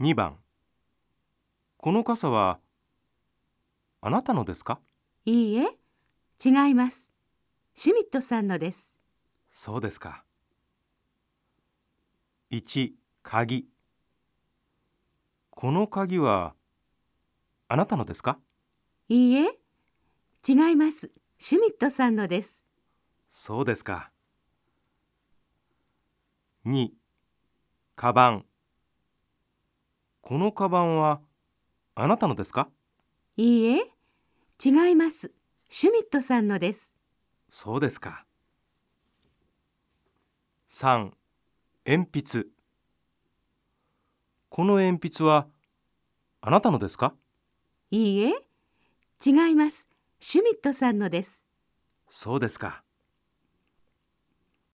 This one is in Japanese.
2番この傘はあなたのですか？いいえ、違います。シュミットさんのです。そうですか。1鍵この鍵はあなたのですか？いいえ、違います。シュミットさんのです。そうですか。2カバンこのカバンはあなたのですか？いいえ、違います。シュミットさんのです。そうですか。3鉛筆この鉛筆はあなたのですか？いいえ、違います。シュミットさんのです。そうですか。